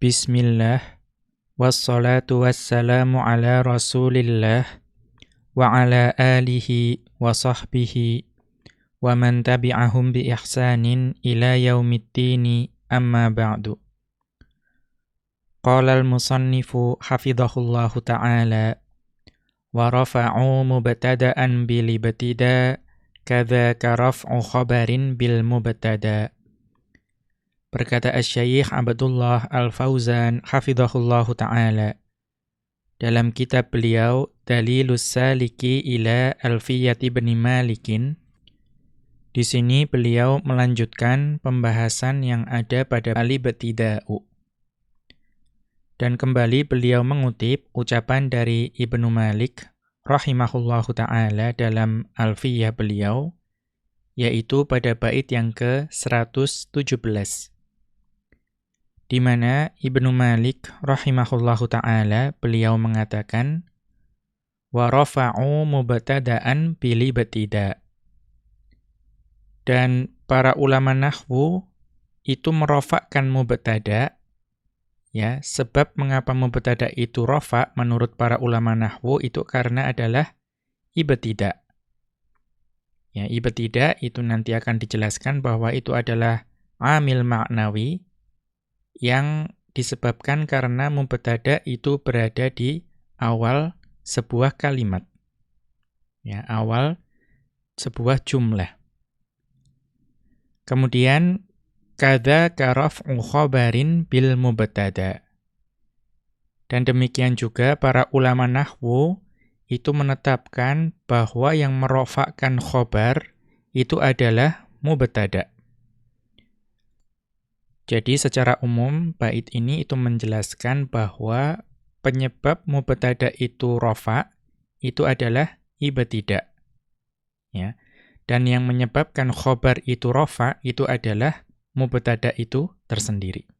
Bismillah Wassalatu wassalamu ala rasulillah Wa ala alihi wa sahbihi Wa man tabi'ahum bi ihsanin ila yaumiddini amma ba'du Qala al-musannifu hafidhahullahu ta'ala Wa rafa'u mubtada'an bilibtida Kadhaka raf'u khabarin bil mubtada' Berkata Asy-Syaikh Abdullah Al-Fauzan hafizahullahu taala dalam kitab beliau Dalilus Saliki ila Alfiyat ibn Malikin di sini beliau melanjutkan pembahasan yang ada pada Ali Betida'u. Dan kembali beliau mengutip ucapan dari Ibnu Malik rahimahullahu taala dalam Alfiyah beliau yaitu pada bait yang ke-117 di mana Ibnu Malik rahimahullahu taala beliau mengatakan wa rafa'u mubtada'an batida dan para ulama nahwu itu merofakkan mubtada ya. Sebab mengapa mubtada itu rofa menurut para ulama nahwu itu karena adalah ibtida. Ya ibtida itu nanti akan dijelaskan bahwa itu adalah amil maknawi yang disebabkan karena mubtada itu berada di awal sebuah kalimat. Ya, awal sebuah jumlah. Kemudian kada karaf'u khabarin bil mubtada. Dan demikian juga para ulama nahwu itu menetapkan bahwa yang merofakkan khobar itu adalah mubtada. Jadi secara umum bait ini itu menjelaskan bahwa penyebab mubtada itu rofa itu adalah ibtidak. Ya. Dan yang menyebabkan khobar itu rofa itu adalah mubtada itu tersendiri.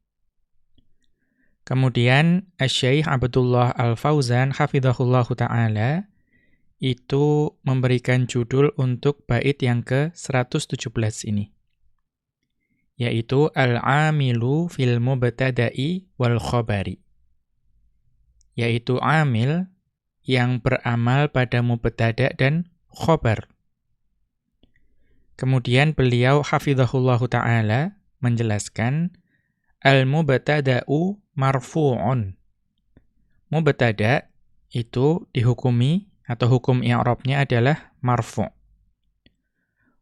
Kemudian Asy-Syaikh Abdullah Al-Fauzan hafizahullahu taala itu memberikan judul untuk bait yang ke-117 ini yaitu al-amilu fil mubtada'i wal khabari. Yaitu amil yang beramal pada mubtada dan khobar. Kemudian beliau hafizahullahu taala menjelaskan al-mubtada'u marfu'un. Mubtada itu dihukumi atau hukum i'rabnya adalah marfu'.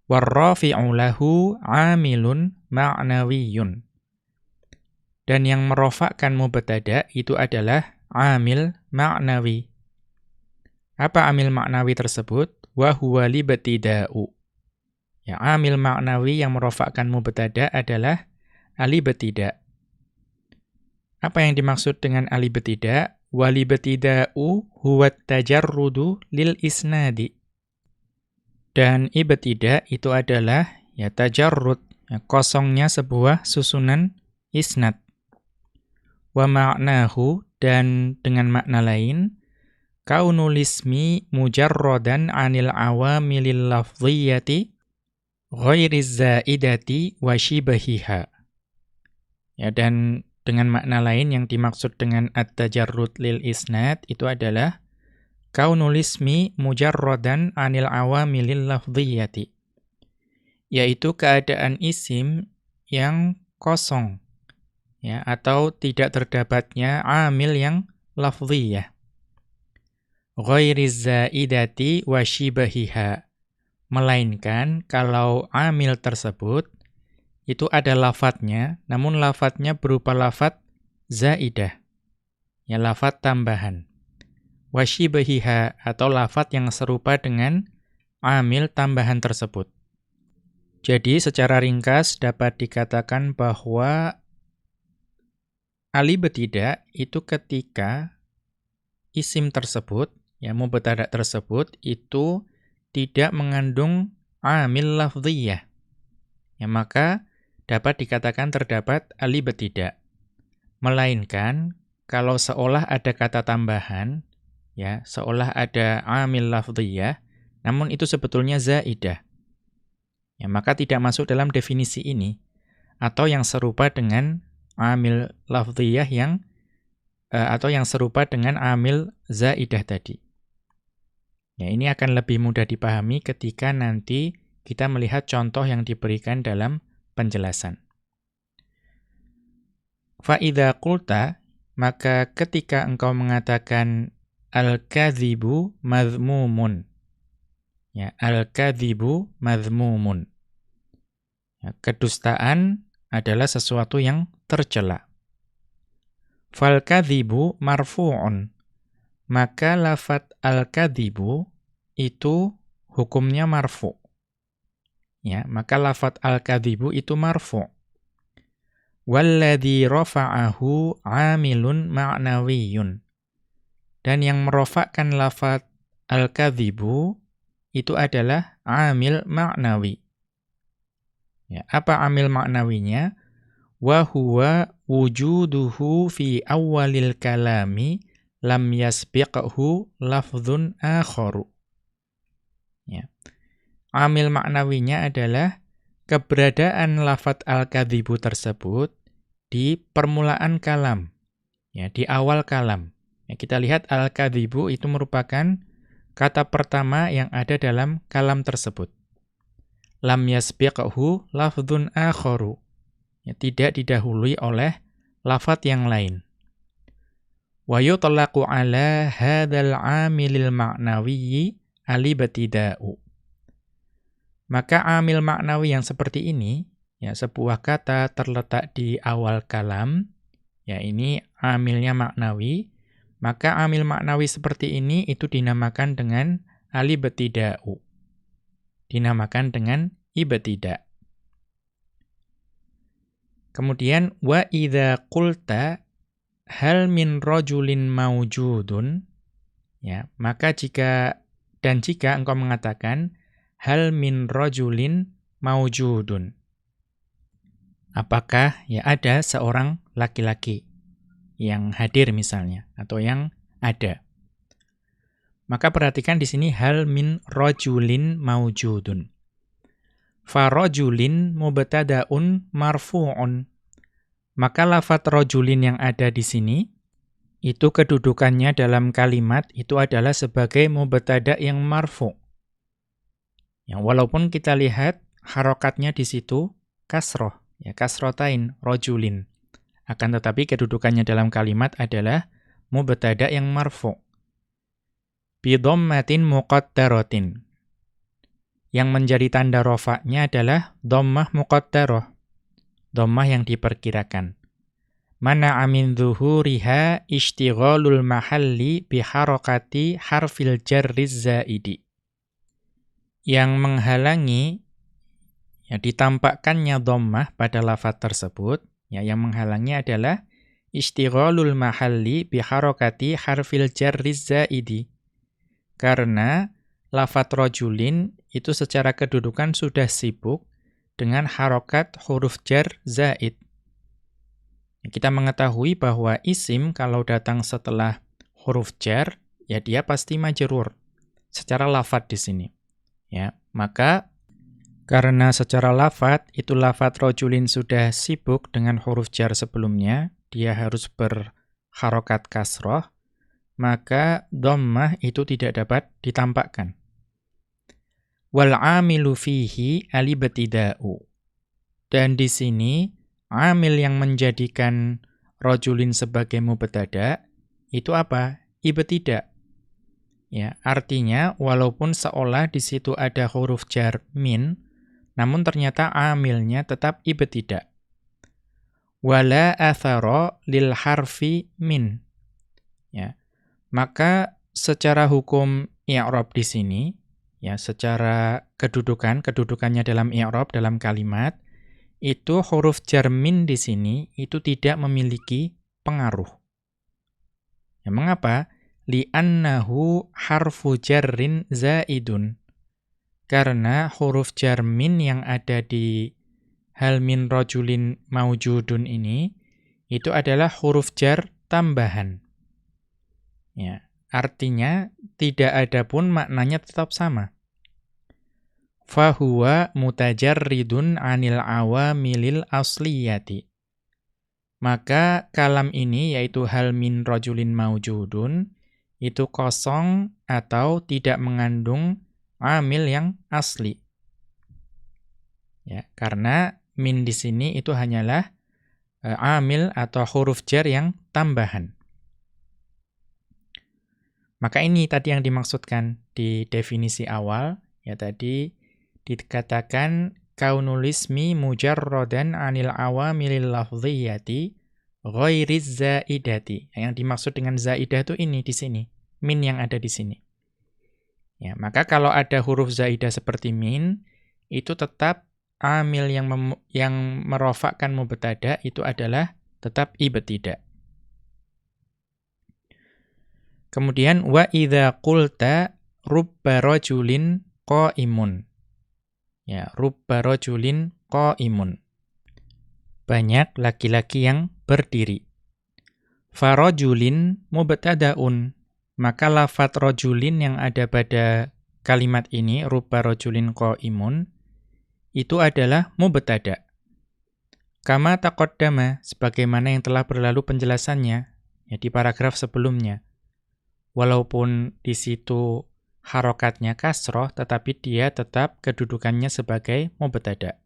Warrafi'u lahu 'amilun ma'nawiyun. Dan yang merofakkan mubtada itu adalah amil ma'nawi. Apa amil ma'nawi tersebut? Huwa libtida'u. Ya, amil ma'nawi yang merofakkan mubtada adalah alibtida. Apa yang dimaksud dengan alibtida? Walibtida'u huwa tajarrudu lil isnadi. Dan ibtida itu adalah ya tajarrud, ya, kosongnya sebuah susunan isnad. Wa ma'nahu dan dengan makna lain kaunul ismi mujarradan 'anil awamilil lafdhiyati ghairiz zaidati wa shibahiha. Ya dan dengan makna lain yang dimaksud dengan at-tajarrud lil isnad itu adalah kaunul ismi mujarradan anil awamilil lafdhiyati yaitu keadaan isim yang kosong ya atau tidak terdapatnya amil yang lafdhiyah ghairiz zaidati wa shibahiha melainkan kalau amil tersebut itu ada lafadznya namun lafadznya berupa lafadz zaidah ya lafadz tambahan wasyibahiha atau lafat yang serupa dengan amil tambahan tersebut. Jadi secara ringkas dapat dikatakan bahwa ali betidak itu ketika isim tersebut, ya mubtada tersebut itu tidak mengandung amil lafdhiyah. Ya maka dapat dikatakan terdapat ali betidak. Melainkan kalau seolah ada kata tambahan ya, seolah ada amil lafdhiyah, namun itu sebetulnya zaidah. Ya, maka tidak masuk dalam definisi ini atau yang serupa dengan amil lafziyah yang uh, atau yang serupa dengan amil zaidah tadi. Ya, ini akan lebih mudah dipahami ketika nanti kita melihat contoh yang diberikan dalam penjelasan. Fa'idha kulta, maka ketika engkau mengatakan al-kadhibu madhmumun. Ya, al-kadhibu madhmumun. Ya, kedustaan adalah sesuatu yang tercela. Fal kadhibu marfu'un. Maka lafat al-kadhibu itu hukumnya marfu. Ya, maka lafat al-kadhibu itu marfu. Walladhi rafa'ahu 'amilun ma'nawiyun. Dan yang merofakkan lafat al-kadhibu itu adalah amil ma'nawi. Ya, apa amil maknawinya? Wa huwa wujuduhu fi awalil kalami lam yasbiqhu lafdhun akharu. Ya. Amil maknawinya adalah keberadaan lafat al-kadzibu tersebut di permulaan kalam. Ya, di awal kalam. Ya, kita lihat al-kadzibu itu merupakan kata pertama yang ada dalam kalam tersebut lam yasbiqhu lafdhun akharu. Ya, tidak didahului oleh lafat yang lain. Wa yutlaqu ala hadzal 'amilil ma'nawiyyi alibtida'u. Maka amil maknawi yang seperti ini, ya sebuah kata terletak di awal kalam, ya ini amilnya maknawi, maka amil maknawi seperti ini itu dinamakan dengan alibtida'u dinamakan dengan ibtidak. Kemudian wa idza qulta hal min rajulin maujudun ya maka jika dan jika engkau mengatakan hal min rajulin maujudun apakah ya ada seorang laki-laki yang hadir misalnya atau yang ada maka perhatikan di sini hal min rajulin maujudun. Farajulin mubtadaun marfu'un. Maka lafat rajulin yang ada di sini itu kedudukannya dalam kalimat itu adalah sebagai mubtada yang marfu. Yang walaupun kita lihat harokatnya di situ kasroh, ya kasrotain rojulin. Akan tetapi kedudukannya dalam kalimat adalah mubtada yang marfu bidhammatin muqaddaratin. Yang menjadi tanda rofaknya adalah dhammah muqaddarah. Dhammah yang diperkirakan. Mana amin zuhuriha ishtighalul mahalli biharakati harfil jarriz zaidi. Yang menghalangi ya ditampakkannya dhammah pada lafaz tersebut, ya yang menghalangi adalah ishtighalul mahalli biharakati harfil jarriz zaidi karena lafat rojulin itu secara kedudukan sudah sibuk dengan harokat huruf jar zaid. Kita mengetahui bahwa isim kalau datang setelah huruf jar, ya dia pasti majrur secara lafat di sini. Ya, maka karena secara lafat itu lafat rojulin sudah sibuk dengan huruf jar sebelumnya, dia harus berharokat kasroh, maka dhammah itu tidak dapat ditampakkan. Wal amilu fihi alibtida'u. Dan di sini amil yang menjadikan rojulin sebagai mubtada itu apa? Ibtida. Ya, artinya walaupun seolah di situ ada huruf jar min, namun ternyata amilnya tetap ibtida. Wala athara lil harfi min. Ya. Maka secara hukum i'rab di sini ya secara kedudukan kedudukannya dalam i'rab dalam kalimat itu huruf jarmin di sini itu tidak memiliki pengaruh. Ya mengapa? Li'annahu harfu jarrin zaidun. Karena huruf jarmin yang ada di hal min rajulin maujudun ini itu adalah huruf jar tambahan. Ya, artinya tidak ada pun maknanya tetap sama. Fahuwa mutajarridun anil awamilil asliyati. Maka kalam ini yaitu hal min rajulin maujudun itu kosong atau tidak mengandung amil yang asli. Ya, karena min di sini itu hanyalah uh, amil atau huruf jar yang tambahan. Maka ini tadi yang dimaksudkan di definisi awal, ya tadi dikatakan kaunulismi mujarrodan anil awamilil lafziyati ghairiz zaidati. Yang dimaksud dengan zaidah itu ini di sini, min yang ada di sini. Ya, maka kalau ada huruf zaidah seperti min, itu tetap amil yang mem yang merofakkan mubtada itu adalah tetap ibtidak. Kemudian wa idza qulta rubba rajulin qaimun. Ya, rubba rajulin qaimun. Banyak laki-laki yang berdiri. Farajulin mubtadaun. Maka lafat rajulin yang ada pada kalimat ini rubba rajulin qaimun itu adalah mubtada. Kama taqaddama sebagaimana yang telah berlalu penjelasannya ya di paragraf sebelumnya walaupun di situ harokatnya kasroh, tetapi dia tetap kedudukannya sebagai mubtada.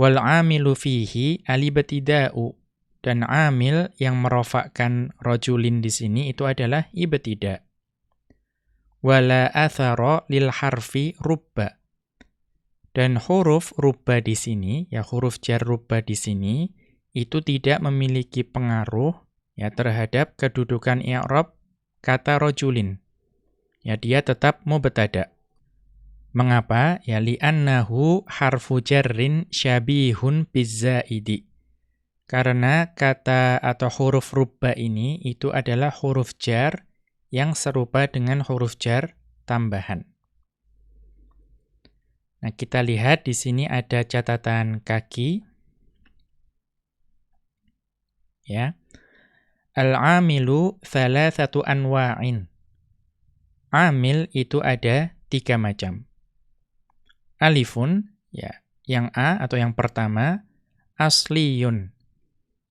Wal amilu fihi alibtida'u dan amil yang merofakkan rojulin di sini itu adalah ibtida. Wala athara lil harfi rubba. Dan huruf rubba di sini, ya huruf jar rubba di sini itu tidak memiliki pengaruh ya terhadap kedudukan i'rab kata rojulin. Ya, dia tetap mubtada. Mengapa? Ya li'annahu harfu jarrin syabihun bizzaidi. Karena kata atau huruf rubba ini itu adalah huruf jar yang serupa dengan huruf jar tambahan. Nah, kita lihat di sini ada catatan kaki. Ya. Al-amilu thalathatu anwa'in. Amil itu ada tiga macam. Alifun, ya, yang A atau yang pertama, asliyun,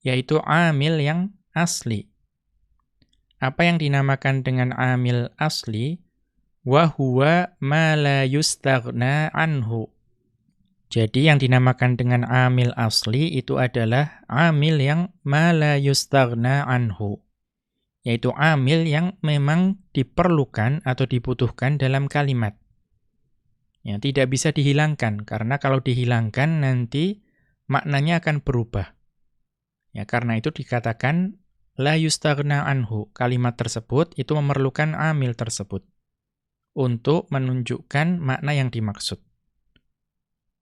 yaitu amil yang asli. Apa yang dinamakan dengan amil asli? Wahuwa ma la yustaghna anhu. Jadi yang dinamakan dengan amil asli itu adalah amil yang mala yustaghna anhu. Yaitu amil yang memang diperlukan atau dibutuhkan dalam kalimat. Ya, tidak bisa dihilangkan, karena kalau dihilangkan nanti maknanya akan berubah. Ya, karena itu dikatakan la yustaghna anhu. Kalimat tersebut itu memerlukan amil tersebut untuk menunjukkan makna yang dimaksud.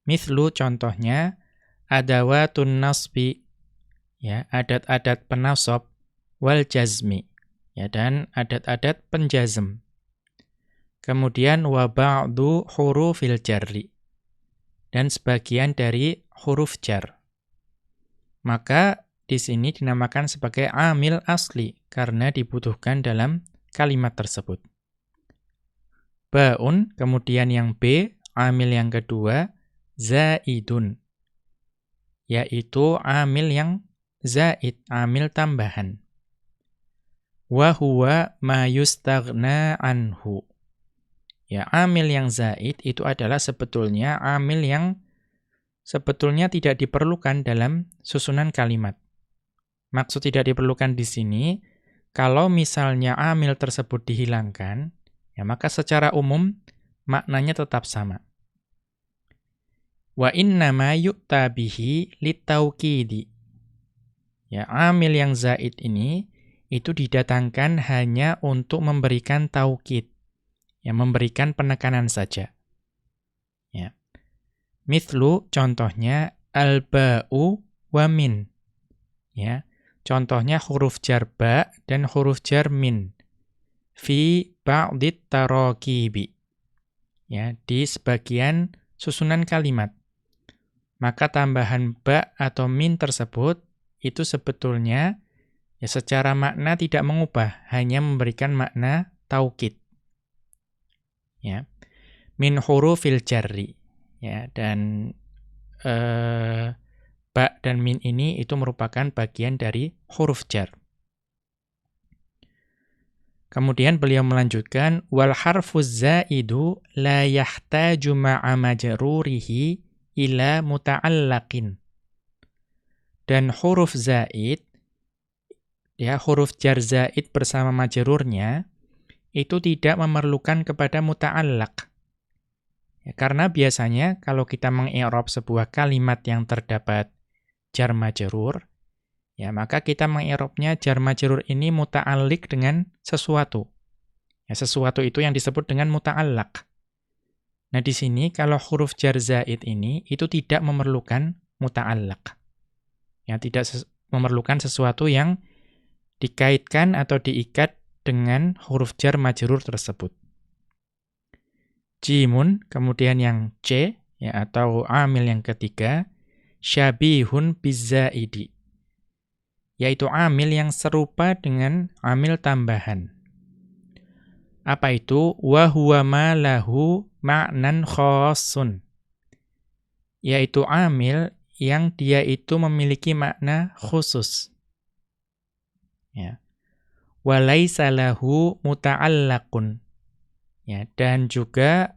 Mithlu contohnya adawatun nasbi ya, adat-adat penasab wal jazmi ya dan adat-adat penjazm. Kemudian wa ba'du hurufil jarri dan sebagian dari huruf jar. Maka di sini dinamakan sebagai amil asli karena dibutuhkan dalam kalimat tersebut. Baun, kemudian yang B, amil yang kedua, zaidun yaitu amil yang zaid, amil tambahan. Wa huwa ma yustaghna anhu. Ya, amil yang zaid itu adalah sebetulnya amil yang sebetulnya tidak diperlukan dalam susunan kalimat. Maksud tidak diperlukan di sini, kalau misalnya amil tersebut dihilangkan, ya maka secara umum maknanya tetap sama. Wa inna ma yu'ta bihi litauqidi. Ya, amil yang zaid ini itu didatangkan hanya untuk memberikan taukid. Ya, memberikan penekanan saja. Ya. Mithlu contohnya al-ba'u wa min. Ya. Contohnya huruf jar ba dan huruf jar min. Fi ba'dit tarakibi. Ya, di sebagian susunan kalimat maka tambahan ba atau min tersebut itu sebetulnya ya secara makna tidak mengubah, hanya memberikan makna taukid. Ya. Min hurufil jarri. Ya, dan eh, ba dan min ini itu merupakan bagian dari huruf jar. Kemudian beliau melanjutkan wal harfuz zaidu la yahtaju ma'a majrurihi ila muta'allaqin. Dan huruf zaid ya huruf jar zaid bersama majrurnya itu tidak memerlukan kepada muta'allaq. Ya, karena biasanya kalau kita mengi'rab sebuah kalimat yang terdapat jar majrur Ya, maka kita mengi'rabnya jar majrur ini muta'alliq dengan sesuatu. Ya, sesuatu itu yang disebut dengan muta'allaq. Nah, di sini kalau huruf jar zaid ini itu tidak memerlukan muta'allaq. Ya, tidak ses memerlukan sesuatu yang dikaitkan atau diikat dengan huruf jar majrur tersebut. Jimun, kemudian yang C, ya, atau amil yang ketiga, syabihun bizzaidi yaitu amil yang serupa dengan amil tambahan. Apa itu? Wa huwa ma lahu ma'nan khassun. Yaitu amil yang dia itu memiliki makna khusus. Ya. Wa laisa lahu muta'allaqun. Ya, dan juga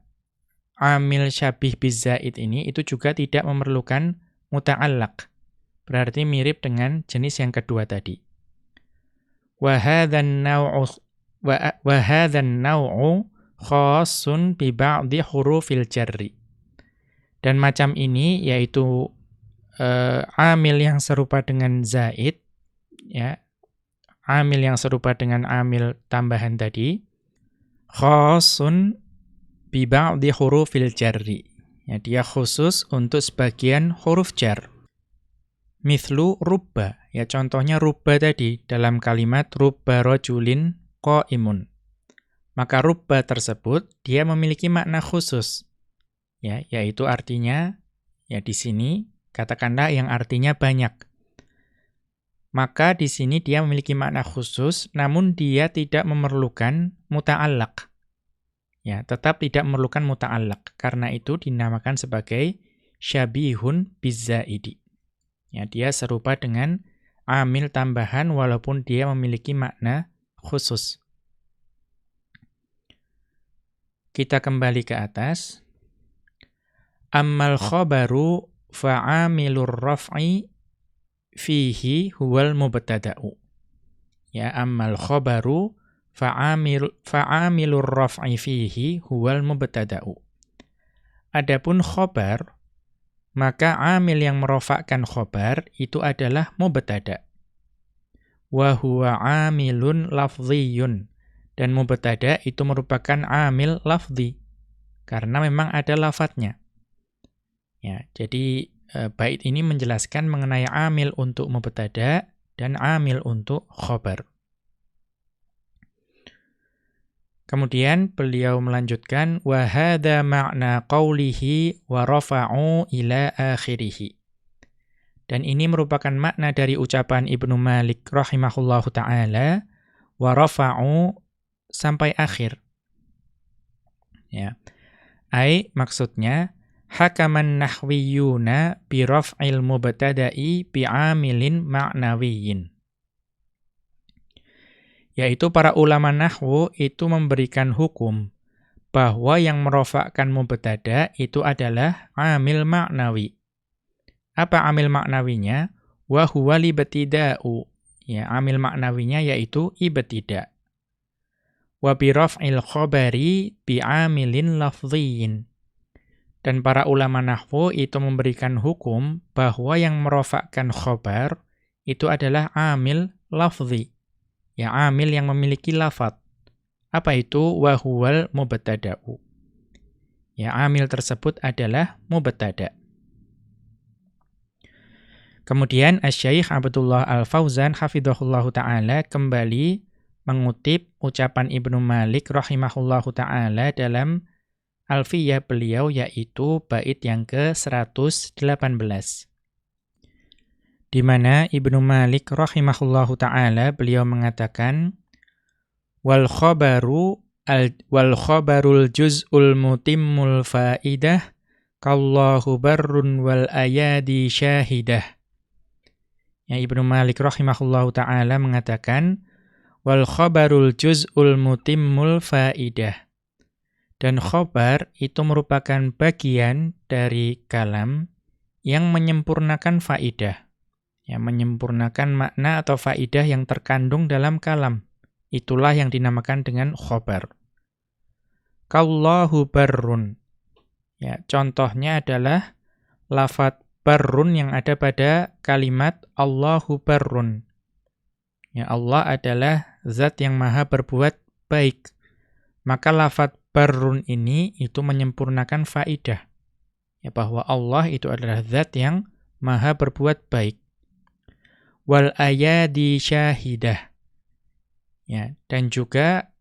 amil syabih bizaid ini itu juga tidak memerlukan muta'allaq. Berarti mirip dengan jenis yang kedua tadi. Wa hadzan naw'u khassun hurufil jarri. Dan macam ini yaitu uh, amil yang serupa dengan zaid ya. Amil yang serupa dengan amil tambahan tadi khassun bi ba'dhi hurufil jarri. Ya, dia khusus untuk sebagian huruf jar. Mithlu rubba, ya contohnya rubba tadi dalam kalimat rubba rojulin imun. Maka rubba tersebut dia memiliki makna khusus. Ya, yaitu artinya ya di sini katakanlah yang artinya banyak. Maka di sini dia memiliki makna khusus namun dia tidak memerlukan muta'allaq. Ya, tetap tidak memerlukan muta'allaq. Karena itu dinamakan sebagai syabihun bizzaidi. Ya, dia serupa dengan amil tambahan walaupun dia memiliki makna khusus. Kita kembali ke atas. Ammal khabaru fa'amilur raf'i fihi huwal mubtada'u. Ya, ammal khabaru fa'amil fa'amilur raf'i fihi huwal mubtada'u. Adapun khabar maka amil yang merofakkan khobar itu adalah mubtada. Wa huwa amilun lafziyun. Dan mubtada itu merupakan amil lafzi. Karena memang ada lafadznya. Ya, jadi e, bait ini menjelaskan mengenai amil untuk mubtada dan amil untuk khobar. Kemudian beliau melanjutkan wa hadza ma'na qawlihi wa rafa'u ila akhirih. Dan ini merupakan makna dari ucapan Ibnu Malik rahimahullahu taala wa rafa'u sampai akhir. Ya. Ai maksudnya hakaman nahwiyuna bi raf'il mubtada'i bi 'amilin ma'nawiyyin yaitu para ulama nahwu itu memberikan hukum bahwa yang merofakkan mubtada itu adalah amil maknawi. Apa amil maknawinya? Wa huwa libtida'u. Ya, amil maknawinya yaitu ibtida. Wa bi raf'il khabari bi amilin. Dan para ulama nahwu itu memberikan hukum bahwa yang merofakkan khobar itu adalah amil lafzi Ya amil yang memiliki lafat. Apa itu wahuwal mubtada'u? Ya amil tersebut adalah mubtada'. Kemudian Asy-Syaikh Abdullah Al-Fauzan hafizahullahu taala kembali mengutip ucapan Ibnu Malik rahimahullahu taala dalam Alfiyah beliau yaitu bait yang ke-118 di mana Ibnu Malik rahimahullahu taala beliau mengatakan wal khabaru al wal khabarul juz'ul mutimmul faidah kallahu barrun wal ayadi syahidah Ya Ibnu Malik rahimahullahu taala mengatakan wal khabarul juz'ul mutimmul faidah. Dan khobar itu merupakan bagian dari kalam yang menyempurnakan faidah. Ya, menyempurnakan makna atau faidah yang terkandung dalam kalam. Itulah yang dinamakan dengan khobar. Kallahu barrun. Ya, contohnya adalah lafat barrun yang ada pada kalimat Allahu barrun. Ya Allah adalah zat yang maha berbuat baik. Maka lafat barrun ini itu menyempurnakan faidah. Ya bahwa Allah itu adalah zat yang maha berbuat baik. Wal ayadi syahidah. Ya, dan juga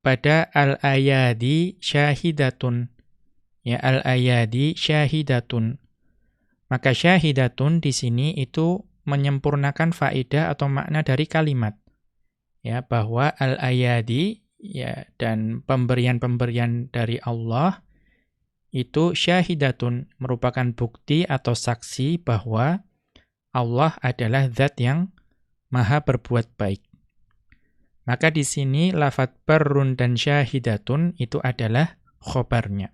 pada al-ayadi syahidatun. Ya, al-ayadi syahidatun. Maka syahidatun di sini itu menyempurnakan faedah atau makna dari kalimat. Ya, bahwa al-ayadi ya dan pemberian-pemberian dari Allah itu syahidatun merupakan bukti atau saksi bahwa Allah adalah zat yang maha berbuat baik. Maka di sini lafat barrun dan syahidatun itu adalah khobarnya.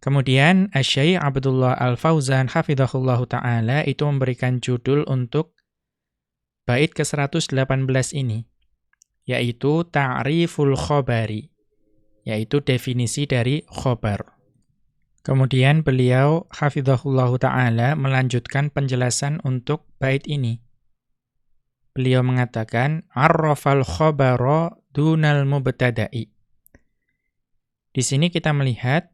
Kemudian Asy-Syaikh Abdullah Al-Fauzan hafizahullahu taala itu memberikan judul untuk bait ke-118 ini yaitu ta'riful khabari yaitu definisi dari khobar. Kemudian beliau hafizahullahu taala melanjutkan penjelasan untuk bait ini. Beliau mengatakan arrafal khabara dunal mubtada'i. Di sini kita melihat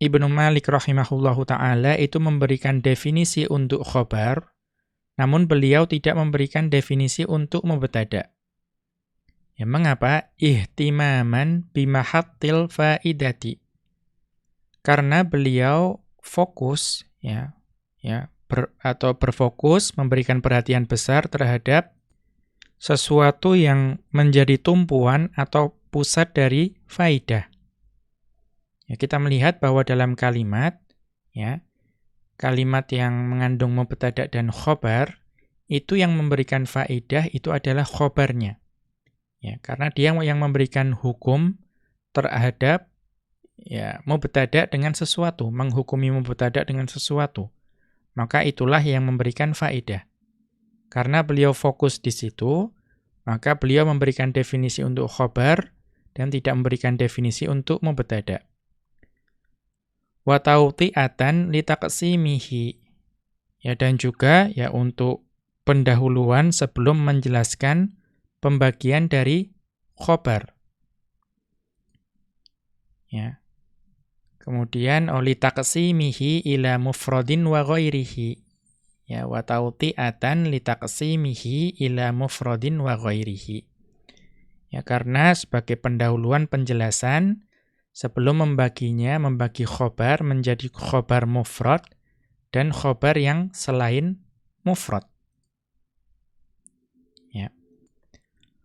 Ibnu Malik rahimahullahu taala itu memberikan definisi untuk khobar, namun beliau tidak memberikan definisi untuk mubtada. Ya, mengapa? Ihtimaman bimahattil faidati. Karena beliau fokus ya, ya ber, atau berfokus memberikan perhatian besar terhadap sesuatu yang menjadi tumpuan atau pusat dari faidah. Ya, kita melihat bahwa dalam kalimat, ya, kalimat yang mengandung mubtada dan khobar, itu yang memberikan faedah itu adalah khobarnya. Ya, karena dia yang memberikan hukum terhadap ya mubtada dengan sesuatu, menghukumi mubtada dengan sesuatu. Maka itulah yang memberikan faedah. Karena beliau fokus di situ, maka beliau memberikan definisi untuk khobar dan tidak memberikan definisi untuk mubtada wa tauti'atan litaqsimihi. Ya dan juga ya untuk pendahuluan sebelum menjelaskan pembagian dari khobar. Ya. Kemudian oli taqsimihi ila mufradin wa ghairihi. Ya wa tauti'atan litaqsimihi ila mufradin wa ghairihi. Ya karena sebagai pendahuluan penjelasan sebelum membaginya, membagi khobar menjadi khobar mufrad dan khobar yang selain mufrad. Ya.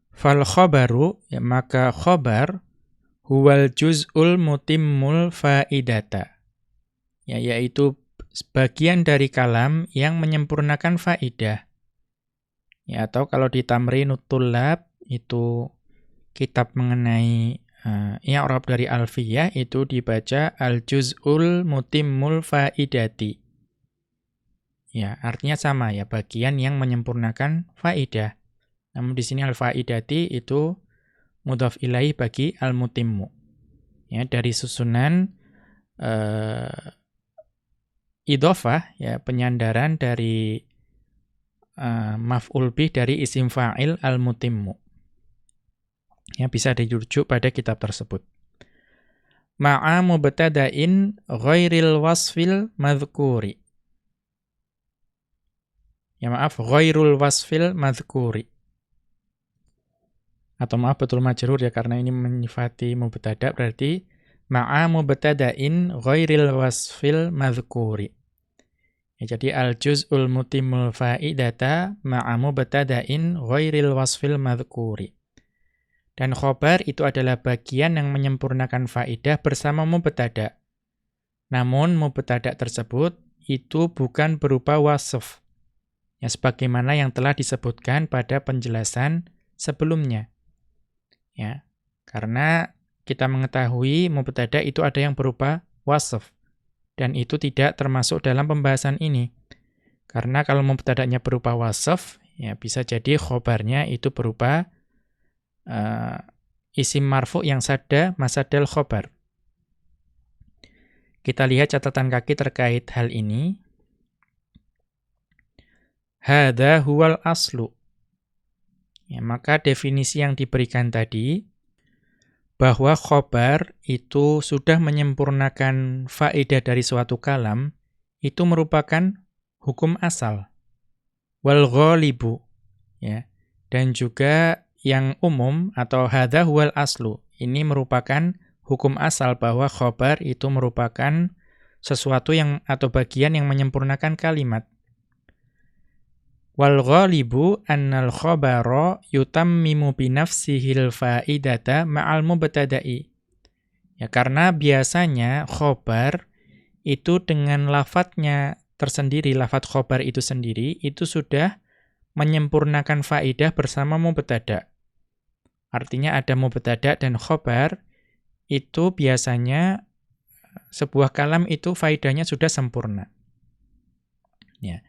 Fal khobaru, ya, maka khobar huwal juz'ul mutimmul faidata. Ya, yaitu sebagian dari kalam yang menyempurnakan faidah. Ya, atau kalau di itu kitab mengenai Uh, i'rab dari alfiyah itu dibaca al-juz'ul mutimmul faidati. Ya, artinya sama ya, bagian yang menyempurnakan faidah. Namun di sini al-faidati itu mudhaf ilaih bagi al-mutimmu. Ya, dari susunan uh, idhofah ya, penyandaran dari uh, maf'ul bih dari isim fa'il al-mutimmu. Ya, bisa dirujuk pada kitab tersebut. Ma'a mubtada'in ghairil wasfil madhkuri. Ya maaf, ghairul wasfil madhkuri. Atau maaf betul majrur ya karena ini menyifati mubtada berarti ma'a mubtada'in ghairil wasfil madhkuri. Ya, jadi al-juz'ul mutimul fa'idata ma'a mubtada'in ghairil wasfil madhkuri. Dan khobar itu adalah bagian yang menyempurnakan faidah bersama mubtada. Namun mubtada tersebut itu bukan berupa wasf. Ya, sebagaimana yang telah disebutkan pada penjelasan sebelumnya. Ya, karena kita mengetahui mubtada itu ada yang berupa wasf dan itu tidak termasuk dalam pembahasan ini. Karena kalau mubtada'nya berupa wasf, ya bisa jadi khobarnya itu berupa uh, isim marfu yang sada masadal khobar. Kita lihat catatan kaki terkait hal ini. Hada huwal aslu. Ya, maka definisi yang diberikan tadi bahwa khobar itu sudah menyempurnakan faedah dari suatu kalam itu merupakan hukum asal. Wal ghalibu ya. Dan juga yang umum atau hadza huwal aslu. Ini merupakan hukum asal bahwa khobar itu merupakan sesuatu yang atau bagian yang menyempurnakan kalimat. Wal ghalibu annal khabara yutammimu bi nafsihil faidata ma'al mubtada'i. Ya karena biasanya khobar itu dengan lafadznya tersendiri, lafadz khobar itu sendiri itu sudah menyempurnakan faidah bersama mubtada. Artinya ada mubtada dan khobar itu biasanya sebuah kalam itu faidahnya sudah sempurna. Ya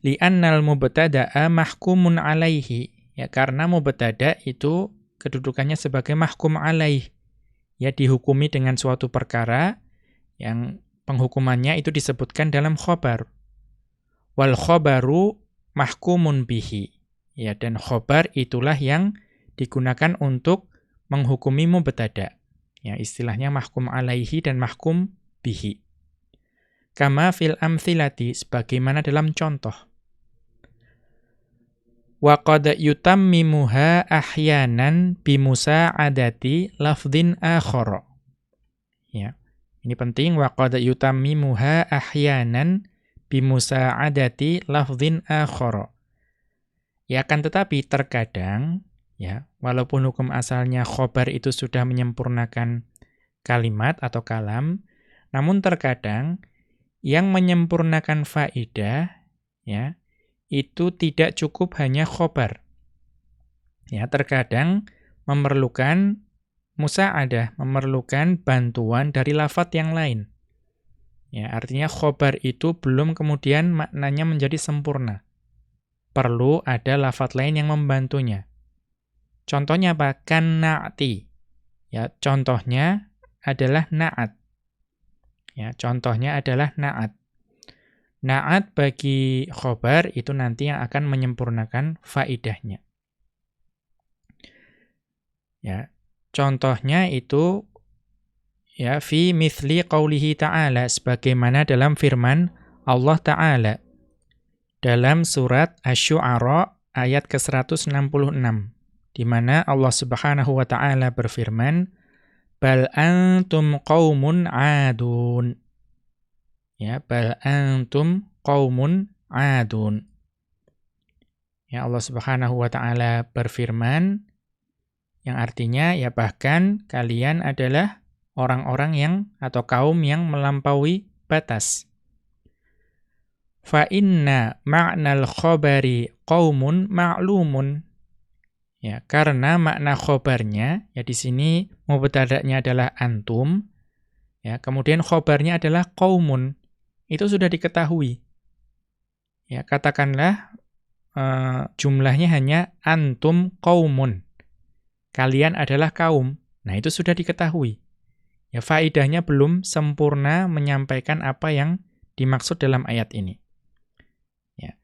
li'annal mubtada'a mahkumun alaihi. Ya, karena mubtada itu kedudukannya sebagai mahkum alaih. Ya, dihukumi dengan suatu perkara yang penghukumannya itu disebutkan dalam khobar. Wal khobaru mahkumun bihi. Ya, dan khobar itulah yang digunakan untuk menghukumi mubtada. Ya, istilahnya mahkum alaihi dan mahkum bihi. Kama fil amthilati, sebagaimana dalam contoh wa qad yutammimuha ahyanan bimusa'adati lafdhin akhara. Ya. Ini penting wa qad yutammimuha ahyanan bimusa'adati lafdhin akhara. Ya kan tetapi terkadang ya, walaupun hukum asalnya khobar itu sudah menyempurnakan kalimat atau kalam, namun terkadang yang menyempurnakan faidah ya itu tidak cukup hanya khobar. Ya, terkadang memerlukan musa'adah, memerlukan bantuan dari lafat yang lain. Ya, artinya khobar itu belum kemudian maknanya menjadi sempurna. Perlu ada lafat lain yang membantunya. Contohnya apa? Kan na'ti. Ya, contohnya adalah na'at. Ya, contohnya adalah na'at. Naat bagi khobar itu nanti yang akan menyempurnakan faidahnya. Ya, contohnya itu ya fi mithli qaulihi ta'ala sebagaimana dalam firman Allah taala dalam surat Asy-Syu'ara ayat ke-166 di mana Allah Subhanahu wa taala berfirman bal antum qaumun adun Ya, bal antum qaumun adun. Ya Allah Subhanahu wa taala berfirman yang artinya ya bahkan kalian adalah orang-orang yang atau kaum yang melampaui batas. Fa inna ma'nal khabari qaumun ma'lumun. Ya, karena makna khobarnya ya di sini mubtada'nya adalah antum. Ya, kemudian khobarnya adalah qaumun itu sudah diketahui. Ya, katakanlah uh, jumlahnya hanya antum kaumun. Kalian adalah kaum. Nah, itu sudah diketahui. Ya, faidahnya belum sempurna menyampaikan apa yang dimaksud dalam ayat ini. Ya.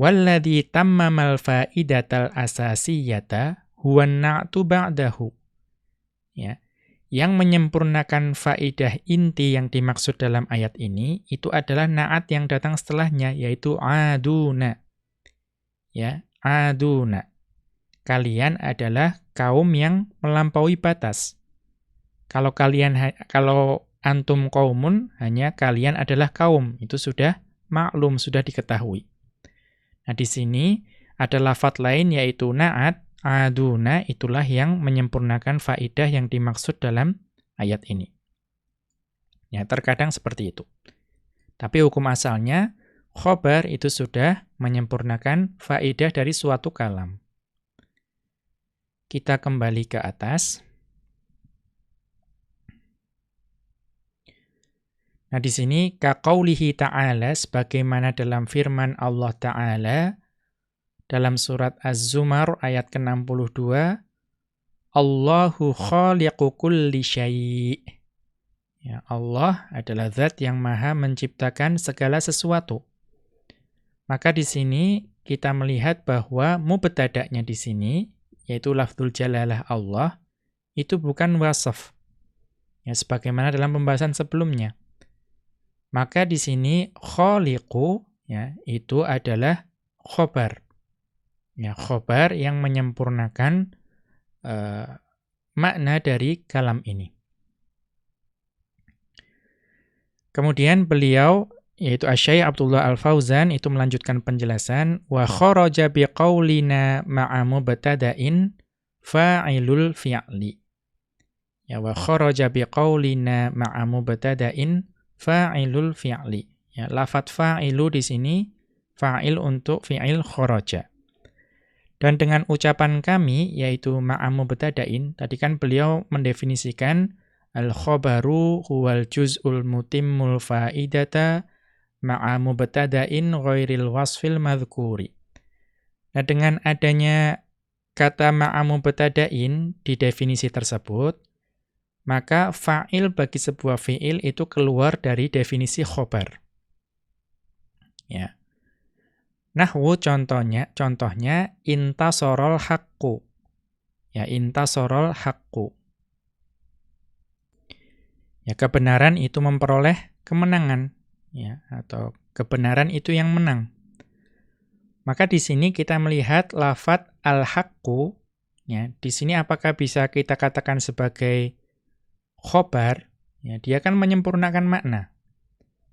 Walladhi tammamal faidatal asasiyata huwa na'tu ba'dahu. Ya yang menyempurnakan faidah inti yang dimaksud dalam ayat ini itu adalah naat yang datang setelahnya yaitu aduna. Ya, aduna. Kalian adalah kaum yang melampaui batas. Kalau kalian kalau antum kaumun hanya kalian adalah kaum, itu sudah maklum, sudah diketahui. Nah, di sini ada lafat lain yaitu naat aduna itulah yang menyempurnakan faidah yang dimaksud dalam ayat ini. Ya, terkadang seperti itu. Tapi hukum asalnya, khobar itu sudah menyempurnakan faidah dari suatu kalam. Kita kembali ke atas. Nah, di sini kaqaulihi ta'ala sebagaimana dalam firman Allah taala dalam surat Az-Zumar ayat ke-62 Allahu khaliqu kulli. Ya, Allah adalah zat yang maha menciptakan segala sesuatu. Maka di sini kita melihat bahwa mubtada'nya di sini, yaitu lafzul jalalah Allah, itu bukan wasaf. Ya, sebagaimana dalam pembahasan sebelumnya. Maka di sini khaliqu ya, itu adalah khobar. Ya, khobar yang menyempurnakan uh, makna dari kalam ini. Kemudian beliau yaitu Asy-Syaikh Abdullah Al-Fauzan itu melanjutkan penjelasan wa kharaja biqaulina ma'a mubtada'in fa'ilul fi'li. Ya wa kharaja biqaulina ma'a mubtada'in fa'ilul fi'li. Ya lafat fa'ilu di sini fa'il untuk fi'il kharaja. Dan dengan ucapan kami yaitu ma'a mubtada'in tadi kan beliau mendefinisikan Al-khobaru huwal juz'ul mutimmul fa'idata ma'a mubtada'in ghairil wasfil madhkuri. Nah, dengan adanya kata ma'a mubtada'in di definisi tersebut, maka fa'il bagi sebuah fi'il itu keluar dari definisi khobar. Ya. Nahwu contohnya, contohnya intasorol haqqu. Ya, intasorol haqqu. Ya, kebenaran itu memperoleh kemenangan, ya, atau kebenaran itu yang menang. Maka di sini kita melihat lafat al-haqqu, ya, di sini apakah bisa kita katakan sebagai khobar? Ya, dia kan menyempurnakan makna.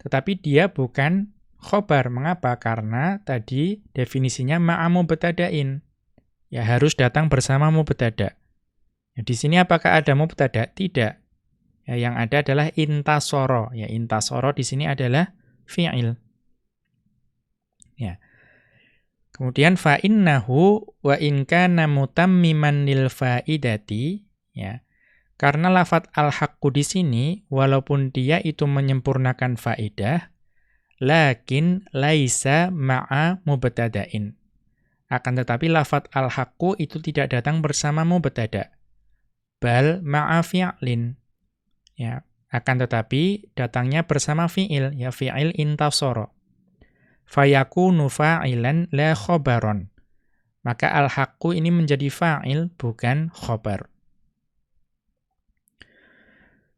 Tetapi dia bukan khobar. Mengapa? Karena tadi definisinya ma'amu betadain. Ya, harus datang bersama mubtada. Ya, di sini apakah ada mubtada? Tidak. Ya, yang ada adalah intasoro. Ya, intasoro di sini adalah fi'il. Ya. Kemudian fa'innahu wa in kana mutammiman lil fa'idati, ya. Karena lafat al-haqqu di sini walaupun dia itu menyempurnakan faidah, lakin laisa ma'a mubtada'in. Akan tetapi lafat al-haqqu itu tidak datang bersama mubtada'. Bal ma'a fi'lin Ya, akan tetapi datangnya bersama fi'il, ya fi'il intasoro. Fayakunu fa'ilan la khobaron. Maka al-haqqu ini menjadi fa'il, bukan khobar.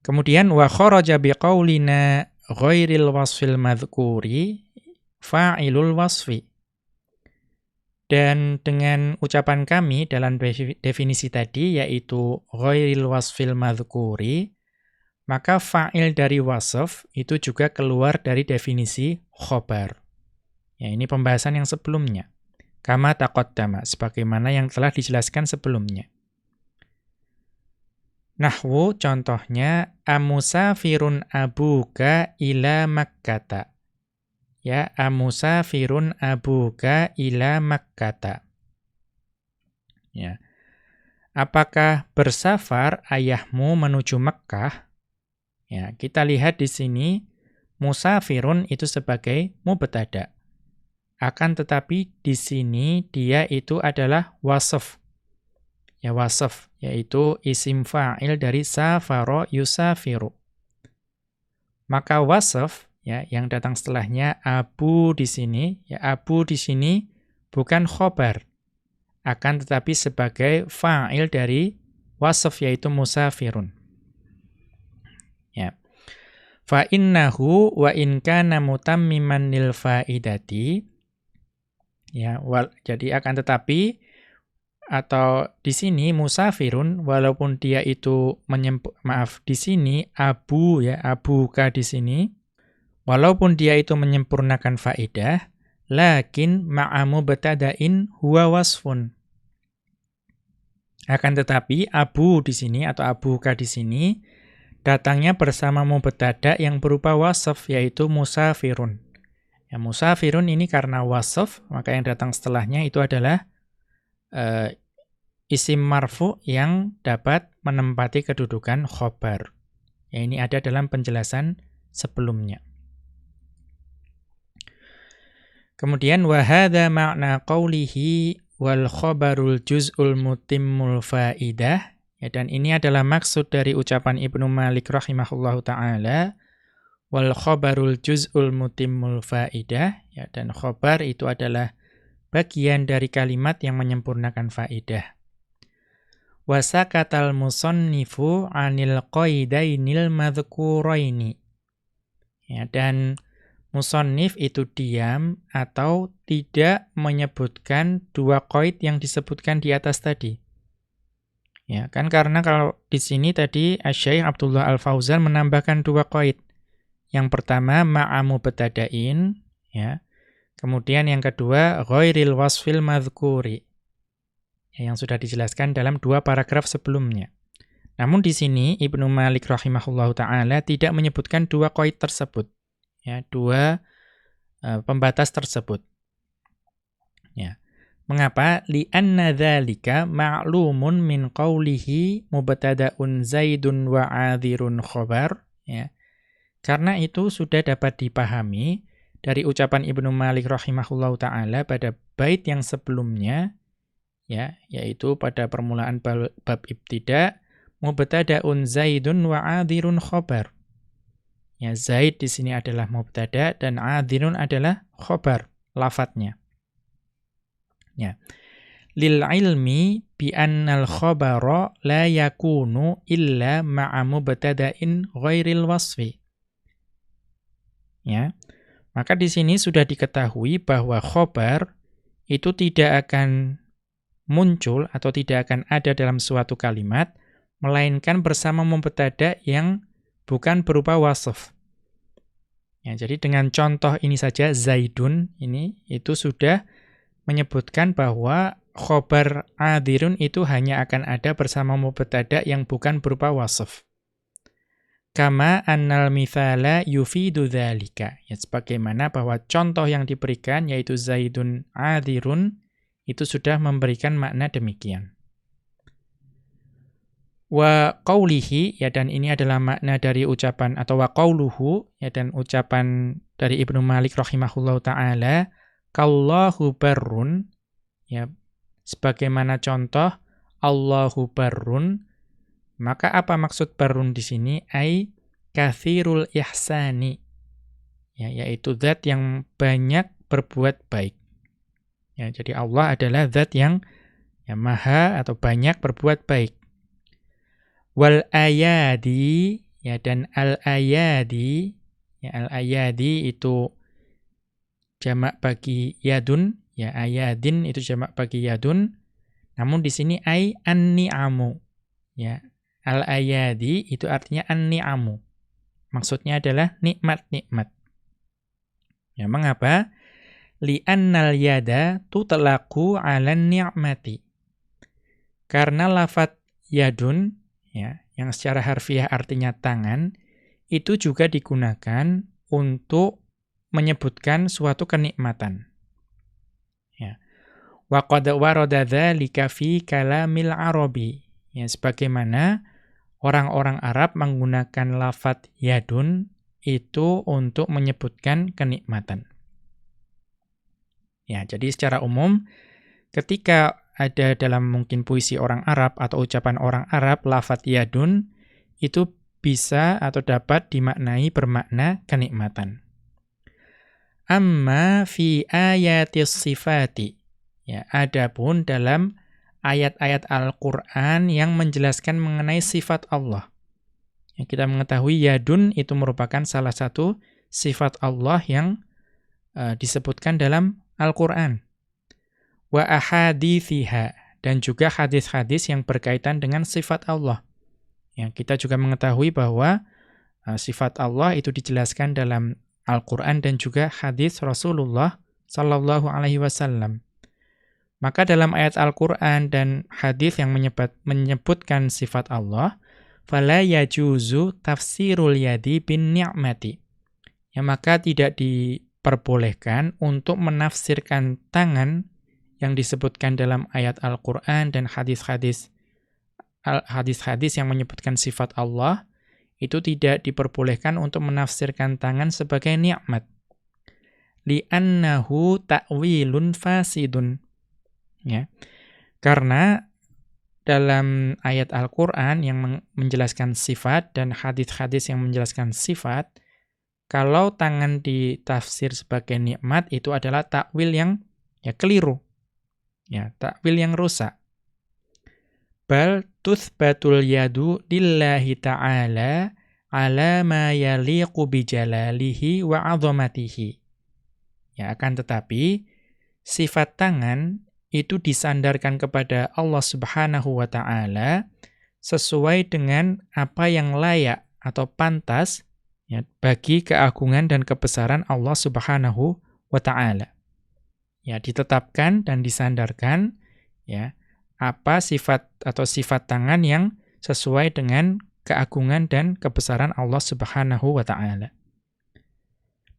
Kemudian, wa kharaja biqaulina ghairil wasfil madhkuri fa'ilul wasfi. Dan dengan ucapan kami dalam definisi tadi, yaitu ghairil wasfil madhkuri, maka fa'il dari wasaf itu juga keluar dari definisi khobar. Ya, ini pembahasan yang sebelumnya. Kama taqaddama, sebagaimana yang telah dijelaskan sebelumnya. Nahwu contohnya amusafirun abuka ila makkata. Ya, amusafirun abuka ila makkata. Ya. Apakah bersafar ayahmu menuju Mekkah? Ya, kita lihat di sini musafirun itu sebagai mubtada. Akan tetapi di sini dia itu adalah wasaf. Ya wasaf yaitu isim fa'il dari safaro yusafiru. Maka wasaf ya yang datang setelahnya abu di sini ya abu di sini bukan khobar akan tetapi sebagai fa'il dari wasaf yaitu musafirun. Ya. Fa innahu wa in kana mutammiman lil faidati ya wal, jadi akan tetapi atau di sini musafirun walaupun dia itu maaf di sini abu ya abuka di sini walaupun dia itu menyempurnakan faidah lakin ma'amu betadain huwa wasfun akan tetapi abu di sini atau abuka di sini datangnya bersama mubtada yang berupa wasaf yaitu musafirun. Ya, musafirun ini karena wasaf, maka yang datang setelahnya itu adalah uh, isim marfu yang dapat menempati kedudukan khobar. Ya, ini ada dalam penjelasan sebelumnya. Kemudian wahada makna qawlihi wal khobarul juz'ul mutimmul faidah. Ya, dan ini adalah maksud dari ucapan Ibnu Malik rahimahullahu ta'ala. Wal khobarul juz'ul mutimmul faidah. Ya, dan khobar itu adalah bagian dari kalimat yang menyempurnakan faidah. Wasakatal musonnifu anil qaidainil madhkuraini. Ya, dan musonif itu diam atau tidak menyebutkan dua koid yang disebutkan di atas tadi. Ya, kan karena kalau di sini tadi Syekh Abdullah Al-Fauzan menambahkan dua koid. Yang pertama ma'amu betadain, ya. Kemudian yang kedua ghairil wasfil madhkuri. Ya, yang sudah dijelaskan dalam dua paragraf sebelumnya. Namun di sini Ibnu Malik rahimahullahu taala tidak menyebutkan dua koid tersebut. Ya dua uh, pembatas tersebut. Ya. Mengapa? Li anna dzalika ma'lumun min qawlihi mubtada'un zaidun wa 'adhirun khabar. Ya. Karena itu sudah dapat dipahami dari ucapan Ibnu Malik rahimahullahu taala pada bait yang sebelumnya ya yaitu pada permulaan bab ibtida mubtada'un zaidun wa 'adhirun khabar Ya, Zaid di sini adalah mubtada dan adinun adalah khobar, lafadznya. Ya. Lil ilmi bi annal khabara la yakunu illa ma'a mubtada'in ghairil wasfi. Ya. Maka di sini sudah diketahui bahwa khobar itu tidak akan muncul atau tidak akan ada dalam suatu kalimat melainkan bersama mubtada yang bukan berupa wasf. Ya, jadi dengan contoh ini saja Zaidun ini itu sudah menyebutkan bahwa khobar adirun itu hanya akan ada bersama mubtada yang bukan berupa wasf. Kama annal mithala yufidu dzalika. Ya sebagaimana bahwa contoh yang diberikan yaitu Zaidun adirun itu sudah memberikan makna demikian. Wa qawlihi, ya dan ini adalah makna dari ucapan, atau wa qawluhu, ya dan ucapan dari Ibnu Malik rahimahullahu ta'ala, kallahu barrun, ya sebagaimana contoh, Allahu barrun, maka apa maksud barrun di sini? Ai kathirul ihsani, ya, yaitu zat yang banyak berbuat baik. Ya, jadi Allah adalah zat yang ya, maha atau banyak berbuat baik. Wal ayadi ya dan al ayadi. Ya al ayadi itu jamak bagi yadun. Ya ayadin itu jamak bagi yadun. Namun di sini ai an-ni'amu. Ya al ayadi itu artinya an-ni'amu maksudnya adalah nikmat-nikmat ya mengapa li annal yada tutlaqu 'alan ni'mati karena lafat yadun ya, yang secara harfiah artinya tangan, itu juga digunakan untuk menyebutkan suatu kenikmatan. Ya. Wa qad warada dzalika fi kalamil arabi. Ya, sebagaimana orang-orang Arab menggunakan lafat yadun itu untuk menyebutkan kenikmatan. Ya, jadi secara umum ketika ada dalam mungkin puisi orang Arab atau ucapan orang Arab, lafat yadun, itu bisa atau dapat dimaknai bermakna kenikmatan. Amma fi ayatis sifati. Ya, adapun dalam ayat-ayat Al-Qur'an yang menjelaskan mengenai sifat Allah. Ya, kita mengetahui yadun itu merupakan salah satu sifat Allah yang uh, disebutkan dalam Al-Qur'an wa ahadithiha dan juga hadis-hadis yang berkaitan dengan sifat Allah. Ya, kita juga mengetahui bahwa uh, sifat Allah itu dijelaskan dalam Al-Qur'an dan juga hadis Rasulullah sallallahu alaihi wasallam. Maka dalam ayat Al-Qur'an dan hadis yang menyebut, menyebutkan sifat Allah, fala yajuzu tafsirul yadi bin ni'mati. Ya maka tidak diperbolehkan untuk menafsirkan tangan yang disebutkan dalam ayat Al-Qur'an dan hadis-hadis hadis-hadis yang menyebutkan sifat Allah itu tidak diperbolehkan untuk menafsirkan tangan sebagai nikmat. Li'annahu ta'wilun fasidun. Ya. Karena dalam ayat Al-Qur'an yang menjelaskan sifat dan hadis-hadis yang menjelaskan sifat, kalau tangan ditafsir sebagai nikmat itu adalah takwil yang ya keliru. Ya, takwil yang rusak. Bal tuthbatul yadu lillahi ta'ala ala ma yaliqu bijalalihi wa azamatihi. Ya, akan tetapi sifat tangan itu disandarkan kepada Allah Subhanahu wa taala sesuai dengan apa yang layak atau pantas ya bagi keagungan dan kebesaran Allah Subhanahu wa taala. Ya, ditetapkan dan disandarkan ya apa sifat atau sifat tangan yang sesuai dengan keagungan dan kebesaran Allah Subhanahu wa taala.